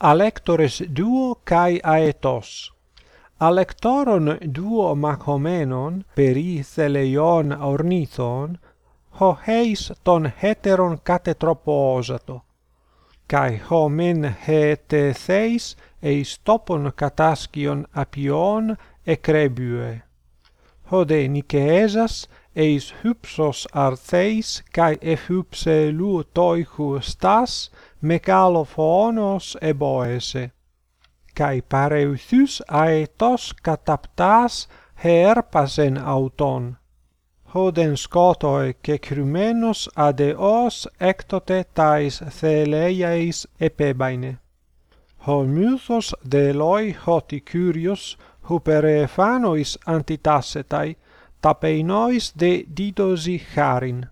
alectores duo kai aetos. Alectoron duo macomenon peri theleion ornithon ho heis ton heteron catetropoosato kai homen hete theis eis topon cataskion apion ecrebue. Hode nikeesas eis hypsos artheis kai ehypse lu toichu stas megalophonos eboese kai pareuthus aetos kataptas herpasen auton hoden skotoi ke krumenos adeos ektote tais theleiais epebaine Hol de loi hoti Kyrios, huperefanois antitasetai, tapeinois de didosi charin.